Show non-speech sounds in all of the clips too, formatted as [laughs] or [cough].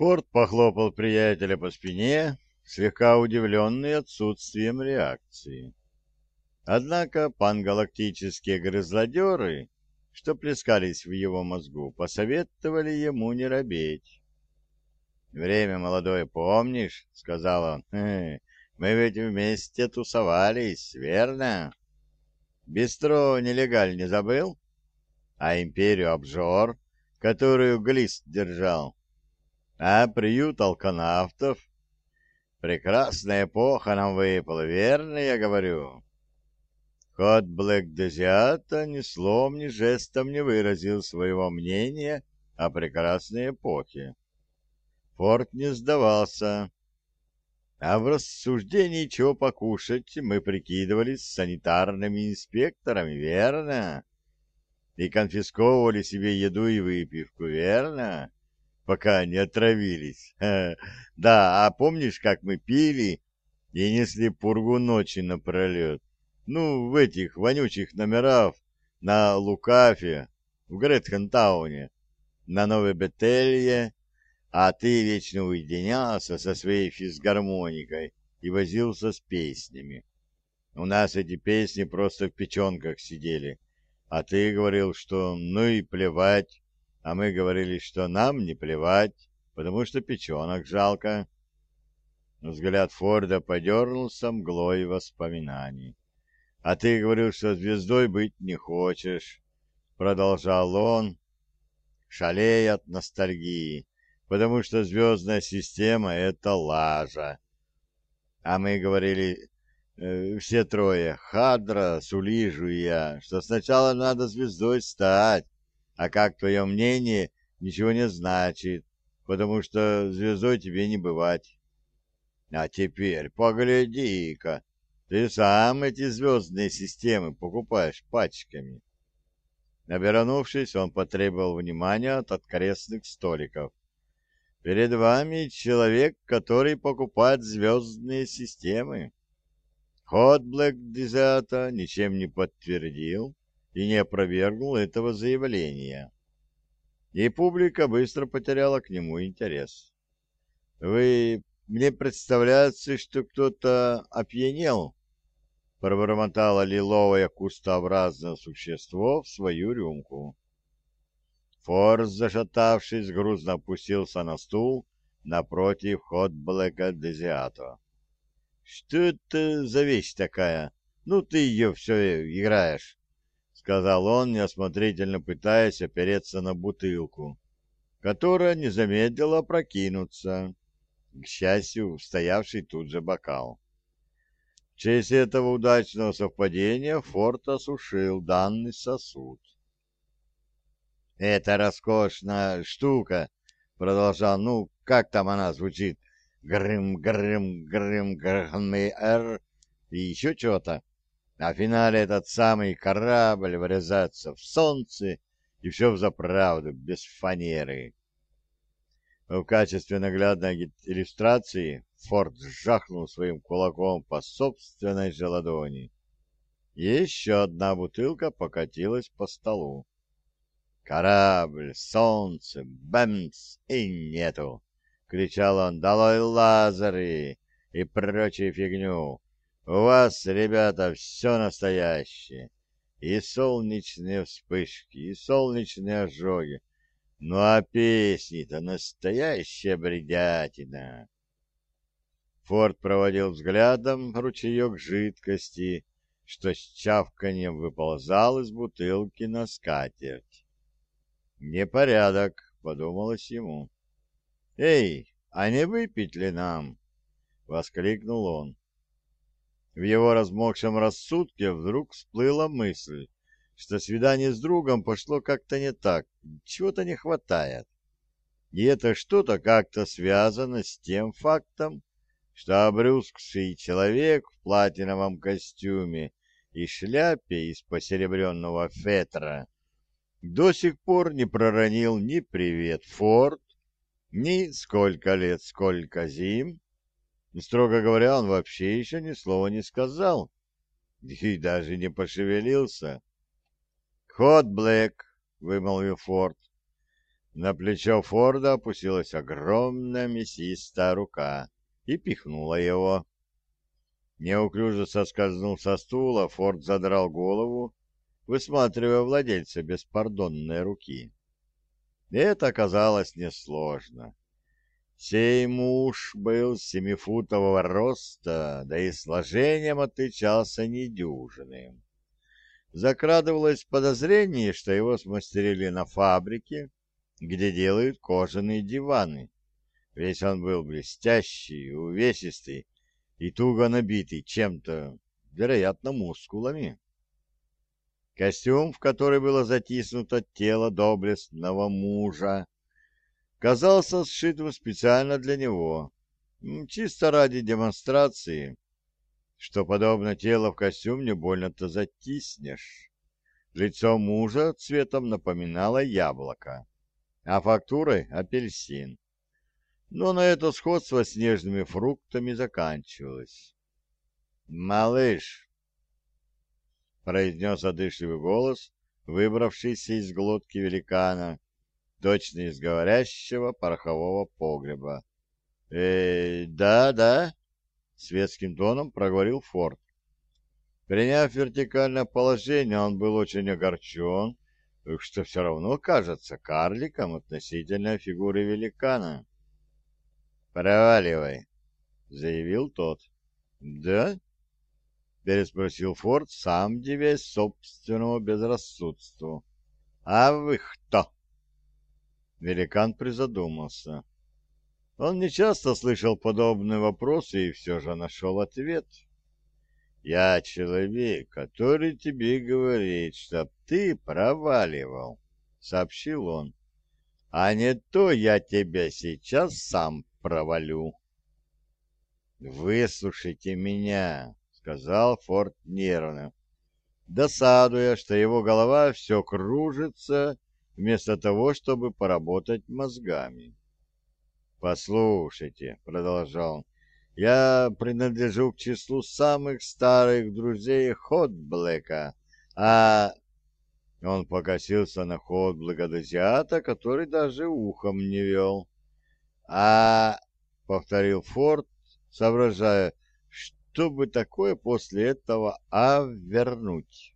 Форд похлопал приятеля по спине, слегка удивленный отсутствием реакции. Однако пангалактические грызлодеры, что плескались в его мозгу, посоветовали ему не робеть. «Время молодое помнишь?» — сказал он. «Мы ведь вместе тусовались, верно? Бистро нелегаль не забыл? А империю обжор, которую Глист держал? А приют алканавтов? Прекрасная эпоха нам выпала, верно я говорю?» Кот Блэк Дезиата ни словом, ни жестом не выразил своего мнения о прекрасной эпохе. Форд не сдавался. А в рассуждении, чего покушать, мы прикидывались санитарными инспекторами, верно? И конфисковывали себе еду и выпивку, верно? Пока не отравились. [laughs] Да, а помнишь, как мы пили и несли пургу ночи напролет? Ну, в этих вонючих номерах на Лукафе, в Гретхентауне, на Новой Бетелье, а ты вечно уединялся со своей физгармоникой и возился с песнями. У нас эти песни просто в печенках сидели, а ты говорил, что ну и плевать, а мы говорили, что нам не плевать, потому что печенок жалко. Взгляд Форда подернулся мглой воспоминаний. А ты говорил, что звездой быть не хочешь, продолжал он, шалея от ностальгии, потому что звездная система — это лажа. А мы говорили, э, все трое, Хадра, Сулижу и я, что сначала надо звездой стать, а как твое мнение ничего не значит, потому что звездой тебе не бывать. А теперь погляди-ка, ты сам эти звездные системы покупаешь пачками. Обернувшись, он потребовал внимания от открестных столиков. Перед вами человек, который покупает звездные системы. Ход Блэк Дезата ничем не подтвердил и не опровергнул этого заявления. И публика быстро потеряла к нему интерес. «Вы... Мне представляется, что кто-то опьянел», пробормотало лиловое кустообразное существо в свою рюмку. Форс, зашатавшись, грузно опустился на стул напротив ход Блэка Что это за вещь такая? Ну, ты ее все играешь, — сказал он, неосмотрительно пытаясь опереться на бутылку, которая не замедлила прокинуться, к счастью, стоявший тут же бокал честь этого удачного совпадения Форд осушил данный сосуд. «Это роскошная штука», — продолжал, ну, как там она звучит, грым, грым, грым, грм, и еще что-то. А в финале этот самый корабль врезается в солнце, и все взаправду, без фанеры. В качестве наглядной иллюстрации Форд сжахнул своим кулаком по собственной же ладони. Еще одна бутылка покатилась по столу. «Корабль, солнце, бэмс и нету!» — кричал он. «Долой лазеры и прочую фигню! У вас, ребята, все настоящее! И солнечные вспышки, и солнечные ожоги! Ну а песни-то настоящая бредятина!» Форд проводил взглядом ручеек жидкости, что с чавканием выползал из бутылки на скатерть. «Непорядок», — подумалось ему. «Эй, а не выпить ли нам?» — воскликнул он. В его размокшем рассудке вдруг всплыла мысль, что свидание с другом пошло как-то не так, чего-то не хватает. И это что-то как-то связано с тем фактом, что обрюзгший человек в платиновом костюме и шляпе из посеребренного фетра до сих пор не проронил ни «Привет, Форд», ни «Сколько лет, сколько зим». Строго говоря, он вообще еще ни слова не сказал и даже не пошевелился. «Ход, Блэк», — вымолвил Форд. На плечо Форда опустилась огромная мясистая рука и пихнула его. Неуклюже соскользнув со стула, Форд задрал голову, высматривая владельца беспардонной руки. Это оказалось несложно. Сей муж был семифутового роста, да и сложением отличался недюжинным. Закрадывалось подозрение, что его смастерили на фабрике, где делают кожаные диваны. Весь он был блестящий, увесистый и туго набитый чем-то, вероятно, мускулами. Костюм, в который было затиснуто тело доблестного мужа, казался сшитым специально для него, чисто ради демонстрации, что, подобно тело в костюм, не больно-то затиснешь. Лицо мужа цветом напоминало яблоко, а фактурой — апельсин. Но на это сходство с нежными фруктами заканчивалось. «Малыш!» — произнес одышливый голос, выбравшийся из глотки великана, точно из говорящего порохового погреба. «Э, да, да», — светским тоном проговорил Форд. Приняв вертикальное положение, он был очень огорчен, что все равно кажется карликом относительно фигуры великана. «Проваливай», — заявил тот. «Да?» — переспросил Форд, сам девясь собственному безрассудству. «А вы кто?» Великан призадумался. Он нечасто слышал подобные вопросы и все же нашел ответ. «Я человек, который тебе говорит, чтоб ты проваливал», — сообщил он. «А не то я тебя сейчас сам провалю». «Выслушайте меня», сказал Форд нервно, досадуя, что его голова все кружится вместо того, чтобы поработать мозгами. «Послушайте», — продолжал я принадлежу к числу самых старых друзей Ходблэка, а...» Он покосился на Ходблэка Дозиата, который даже ухом не вел. «А...» — повторил Форд, соображая, чтобы такое после этого обвернуть.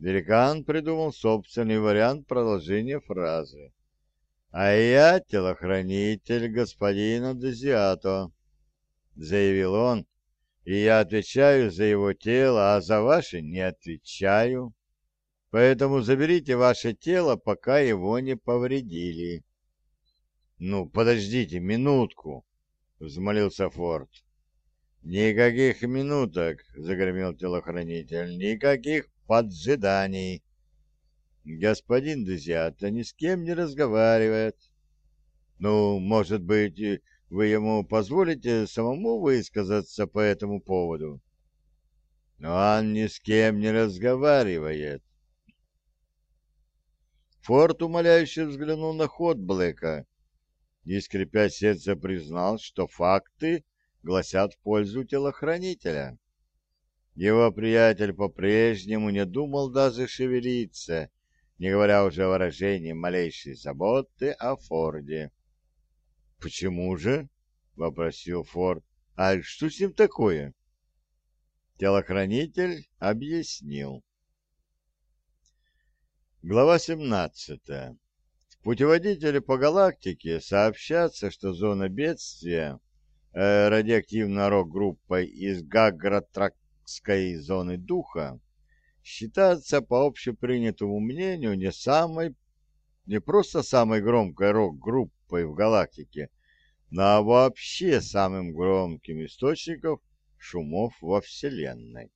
Великан придумал собственный вариант продолжения фразы. «А я телохранитель господина Дезиато», — заявил он, — «и я отвечаю за его тело, а за ваше не отвечаю. Поэтому заберите ваше тело, пока его не повредили». «Ну, подождите минутку», — взмолился Форд. «Никаких минуток!» — загремел телохранитель. «Никаких поджиданий!» «Господин Дезиата ни с кем не разговаривает. Ну, может быть, вы ему позволите самому высказаться по этому поводу?» «Но он ни с кем не разговаривает!» Форд умоляюще взглянул на ход Блэка и, скрипя сердце, признал, что факты гласят в пользу телохранителя. Его приятель по-прежнему не думал даже шевелиться, не говоря уже о выражении малейшей заботы о Форде. «Почему же?» — вопросил Форд. «А что с ним такое?» Телохранитель объяснил. Глава 17. В путеводителе по галактике сообщается, что зона бедствия Э, рок-группой из Гагратракской зоны духа считается по общепринятому мнению не самой, не просто самой громкой рок-группой в галактике, но вообще самым громким источником шумов во Вселенной.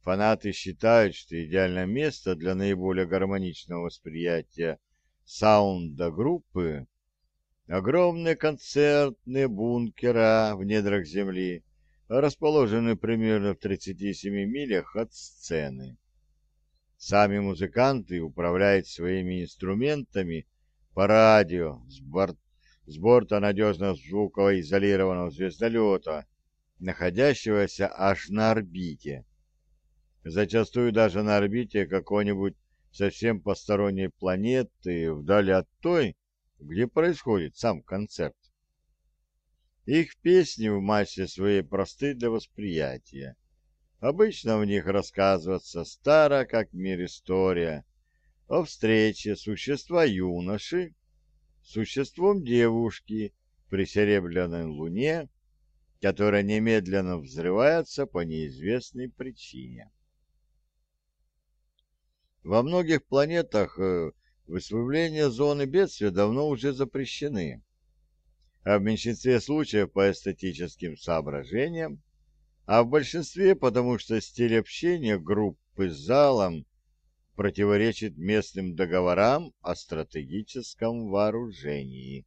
Фанаты считают, что идеальное место для наиболее гармоничного восприятия саунда группы Огромные концертные бункера в недрах земли расположены примерно в 37 милях от сцены. Сами музыканты управляют своими инструментами по радио с, борт, с борта надежно звуково изолированного звездолета, находящегося аж на орбите. Зачастую даже на орбите какой-нибудь совсем посторонней планеты, вдали от той, где происходит сам концерт. Их песни в массе своей просты для восприятия. Обычно в них рассказывается старая как мир история о встрече существа юноши с существом девушки при серебряной луне, которая немедленно взрывается по неизвестной причине. Во многих планетах э, высвобление зоны бедствия давно уже запрещены, а в меньшинстве случаев по эстетическим соображениям, а в большинстве потому, что стиль общения группы с залом противоречит местным договорам о стратегическом вооружении.